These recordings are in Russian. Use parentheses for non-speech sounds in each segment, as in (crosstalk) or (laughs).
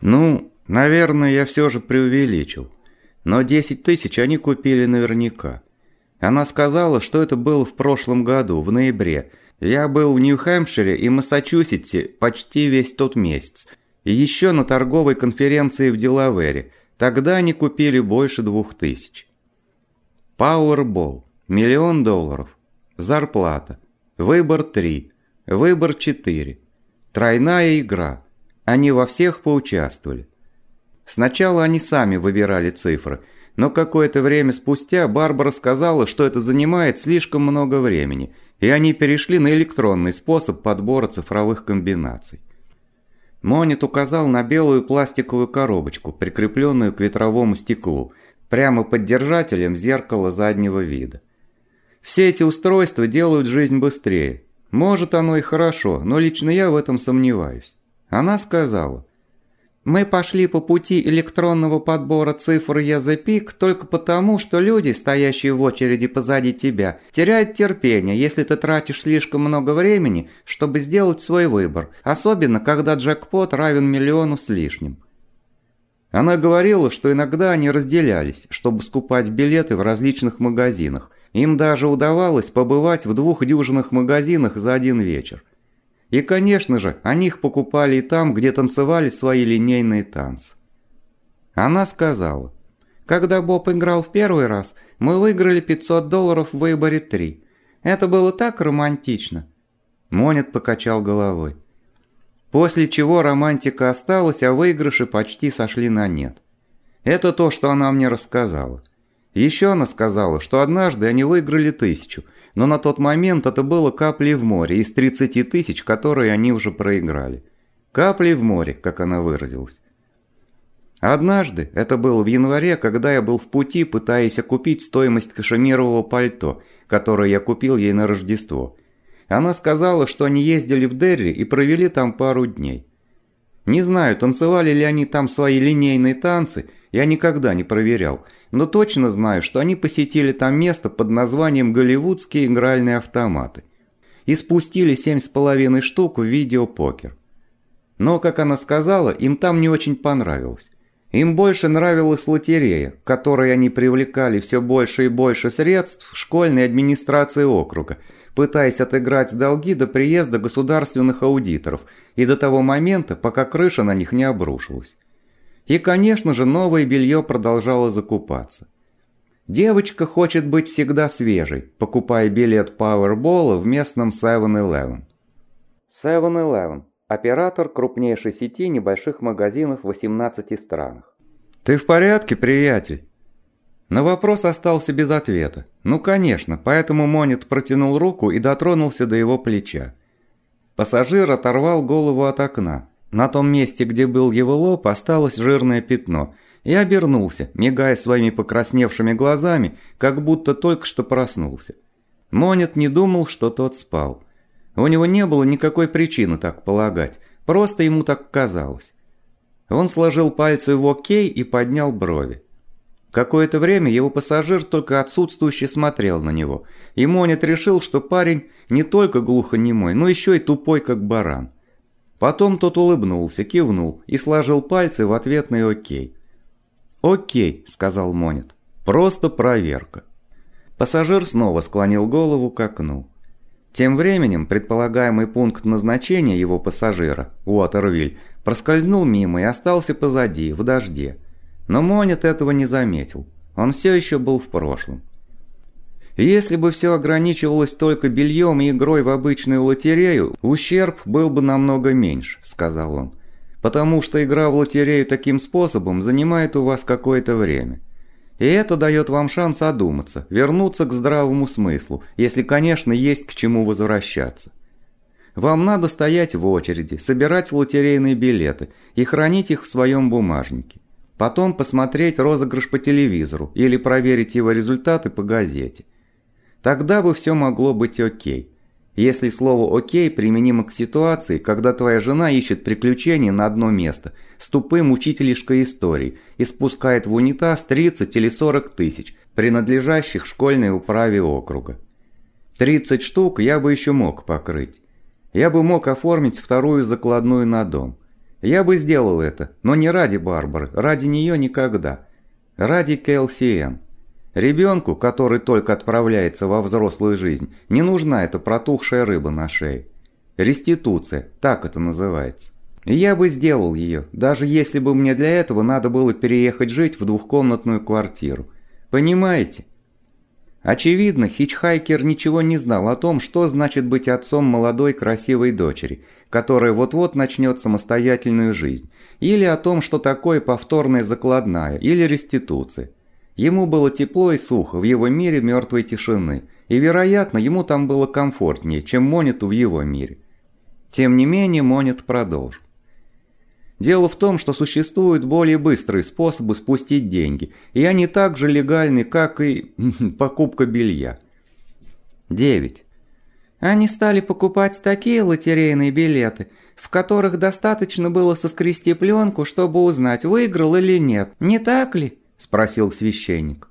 Ну, наверное, я все же преувеличил. Но 10 тысяч они купили наверняка. Она сказала, что это было в прошлом году, в ноябре. Я был в Нью-Хэмпшире и Массачусетсе почти весь тот месяц. И еще на торговой конференции в Делавере. Тогда они купили больше двух тысяч. Powerball. Миллион долларов. Зарплата. Выбор 3. Выбор 4. Тройная игра. Они во всех поучаствовали. Сначала они сами выбирали цифры, но какое-то время спустя Барбара сказала, что это занимает слишком много времени, и они перешли на электронный способ подбора цифровых комбинаций. Монит указал на белую пластиковую коробочку, прикрепленную к ветровому стеклу, прямо под держателем зеркала заднего вида. Все эти устройства делают жизнь быстрее. Может оно и хорошо, но лично я в этом сомневаюсь. Она сказала, «Мы пошли по пути электронного подбора цифр языпик только потому, что люди, стоящие в очереди позади тебя, теряют терпение, если ты тратишь слишком много времени, чтобы сделать свой выбор, особенно когда джекпот равен миллиону с лишним». Она говорила, что иногда они разделялись, чтобы скупать билеты в различных магазинах. Им даже удавалось побывать в двух дюжинах магазинах за один вечер. И, конечно же, они их покупали и там, где танцевали свои линейные танцы. Она сказала, «Когда Боб играл в первый раз, мы выиграли 500 долларов в выборе 3. Это было так романтично». Монет покачал головой. После чего романтика осталась, а выигрыши почти сошли на нет. Это то, что она мне рассказала. Еще она сказала, что однажды они выиграли тысячу – но на тот момент это было каплей в море из 30 тысяч, которые они уже проиграли. Каплей в море, как она выразилась. Однажды, это было в январе, когда я был в пути, пытаясь окупить стоимость кашемирового пальто, которое я купил ей на Рождество. Она сказала, что они ездили в Дерри и провели там пару дней. Не знаю, танцевали ли они там свои линейные танцы, я никогда не проверял – но точно знаю, что они посетили там место под названием «Голливудские игральные автоматы» и спустили семь с половиной штук в видеопокер. Но, как она сказала, им там не очень понравилось. Им больше нравилась лотерея, к которой они привлекали все больше и больше средств школьной администрации округа, пытаясь отыграть долги до приезда государственных аудиторов и до того момента, пока крыша на них не обрушилась. И, конечно же, новое белье продолжало закупаться. Девочка хочет быть всегда свежей, покупая билет Powerball в местном 7-Eleven. 7-Eleven – оператор крупнейшей сети небольших магазинов в 18 странах. «Ты в порядке, приятель?» На вопрос остался без ответа. Ну, конечно, поэтому Монет протянул руку и дотронулся до его плеча. Пассажир оторвал голову от окна. На том месте, где был его лоб, осталось жирное пятно, и обернулся, мигая своими покрасневшими глазами, как будто только что проснулся. Монет не думал, что тот спал. У него не было никакой причины так полагать, просто ему так казалось. Он сложил пальцы в окей и поднял брови. Какое-то время его пассажир только отсутствующе смотрел на него, и Монет решил, что парень не только глухонемой, но еще и тупой, как баран. Потом тот улыбнулся, кивнул и сложил пальцы в ответный «Окей». «Окей», – сказал Монет. «Просто проверка». Пассажир снова склонил голову к окну. Тем временем предполагаемый пункт назначения его пассажира, Уотервиль, проскользнул мимо и остался позади, в дожде. Но Монет этого не заметил. Он все еще был в прошлом. Если бы все ограничивалось только бельем и игрой в обычную лотерею, ущерб был бы намного меньше, сказал он. Потому что игра в лотерею таким способом занимает у вас какое-то время. И это дает вам шанс одуматься, вернуться к здравому смыслу, если, конечно, есть к чему возвращаться. Вам надо стоять в очереди, собирать лотерейные билеты и хранить их в своем бумажнике. Потом посмотреть розыгрыш по телевизору или проверить его результаты по газете. Тогда бы все могло быть окей. Если слово «окей» применимо к ситуации, когда твоя жена ищет приключения на одно место с тупым учителишкой истории и спускает в унитаз 30 или 40 тысяч, принадлежащих школьной управе округа. 30 штук я бы еще мог покрыть. Я бы мог оформить вторую закладную на дом. Я бы сделал это, но не ради Барбары, ради нее никогда. Ради КЛСМ. Ребенку, который только отправляется во взрослую жизнь, не нужна эта протухшая рыба на шее. Реституция, так это называется. Я бы сделал ее, даже если бы мне для этого надо было переехать жить в двухкомнатную квартиру. Понимаете? Очевидно, хичхайкер ничего не знал о том, что значит быть отцом молодой красивой дочери, которая вот-вот начнет самостоятельную жизнь, или о том, что такое повторная закладная или реституция. Ему было тепло и сухо в его мире мертвой тишины, и, вероятно, ему там было комфортнее, чем Монету в его мире. Тем не менее, Монет продолжил. Дело в том, что существуют более быстрые способы спустить деньги, и они так же легальны, как и (laughs) покупка белья. 9. Они стали покупать такие лотерейные билеты, в которых достаточно было соскрести пленку, чтобы узнать, выиграл или нет. Не так ли? Спросил священник.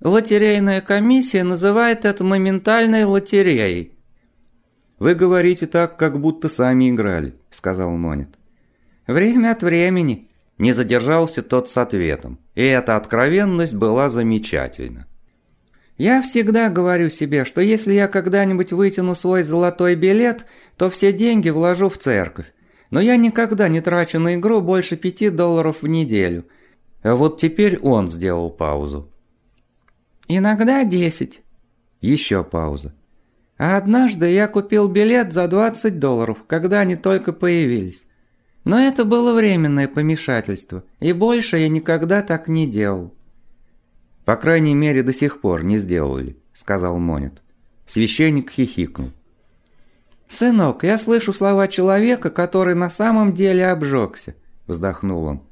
Лотерейная комиссия называет это моментальной лотереей. Вы говорите так, как будто сами играли, сказал Монет. Время от времени. Не задержался тот с ответом, и эта откровенность была замечательна. Я всегда говорю себе, что если я когда-нибудь вытяну свой золотой билет, то все деньги вложу в церковь. Но я никогда не трачу на игру больше пяти долларов в неделю. А вот теперь он сделал паузу. Иногда десять. Еще пауза. А однажды я купил билет за 20 долларов, когда они только появились. Но это было временное помешательство, и больше я никогда так не делал. «По крайней мере, до сих пор не сделали», — сказал Монет. Священник хихикнул. «Сынок, я слышу слова человека, который на самом деле обжегся», — вздохнул он.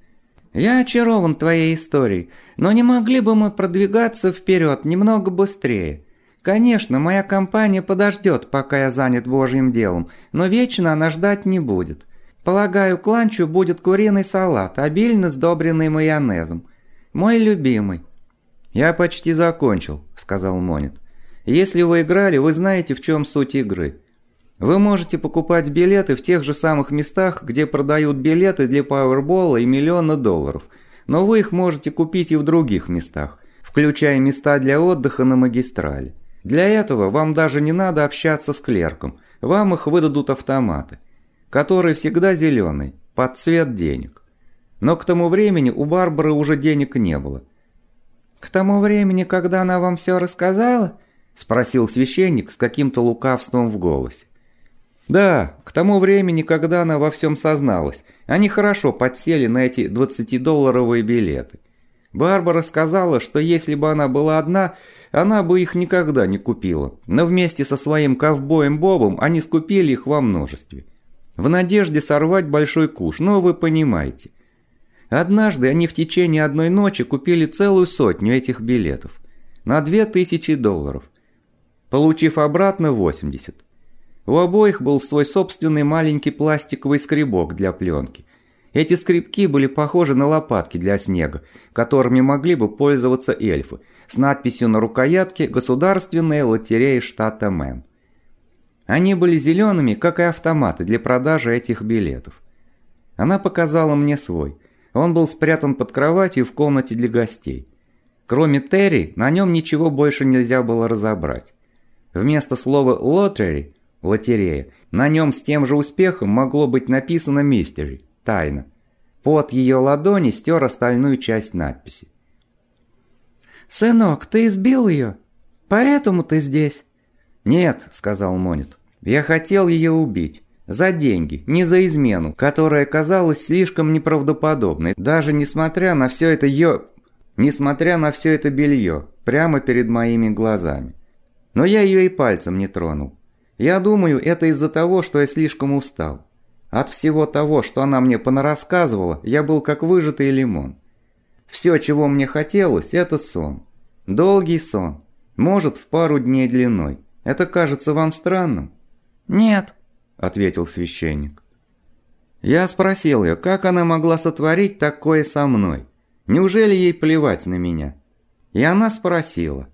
«Я очарован твоей историей, но не могли бы мы продвигаться вперед немного быстрее? Конечно, моя компания подождет, пока я занят Божьим делом, но вечно она ждать не будет. Полагаю, к ланчу будет куриный салат, обильно сдобренный майонезом. Мой любимый». «Я почти закончил», – сказал Монет. «Если вы играли, вы знаете, в чем суть игры. Вы можете покупать билеты в тех же самых местах, где продают билеты для пауэрбола и миллиона долларов, но вы их можете купить и в других местах, включая места для отдыха на магистрали. Для этого вам даже не надо общаться с клерком, вам их выдадут автоматы который всегда зеленый, под цвет денег. Но к тому времени у Барбары уже денег не было. «К тому времени, когда она вам все рассказала?» – спросил священник с каким-то лукавством в голосе. «Да, к тому времени, когда она во всем созналась, они хорошо подсели на эти 20-долларовые билеты. Барбара сказала, что если бы она была одна, она бы их никогда не купила, но вместе со своим ковбоем Бобом они скупили их во множестве в надежде сорвать большой куш, но вы понимаете. Однажды они в течение одной ночи купили целую сотню этих билетов. На 2000 долларов. Получив обратно 80. У обоих был свой собственный маленький пластиковый скребок для пленки. Эти скребки были похожи на лопатки для снега, которыми могли бы пользоваться эльфы, с надписью на рукоятке «Государственная лотерея штата Мэн». Они были зелеными, как и автоматы для продажи этих билетов. Она показала мне свой. Он был спрятан под кроватью в комнате для гостей. Кроме Терри, на нем ничего больше нельзя было разобрать. Вместо слова «лотерей» – «лотерея», на нем с тем же успехом могло быть написано «мистери» – «тайна». Под ее ладони стер остальную часть надписи. «Сынок, ты избил ее? Поэтому ты здесь?» «Нет», – сказал Монет. «Я хотел ее убить. За деньги, не за измену, которая казалась слишком неправдоподобной, даже несмотря на все это ё... Несмотря на все это белье, прямо перед моими глазами. Но я ее и пальцем не тронул. Я думаю, это из-за того, что я слишком устал. От всего того, что она мне понарассказывала, я был как выжатый лимон. Все, чего мне хотелось, это сон. Долгий сон. Может, в пару дней длиной. Это кажется вам странным?» «Нет», – ответил священник. Я спросил ее, как она могла сотворить такое со мной. Неужели ей плевать на меня? И она спросила.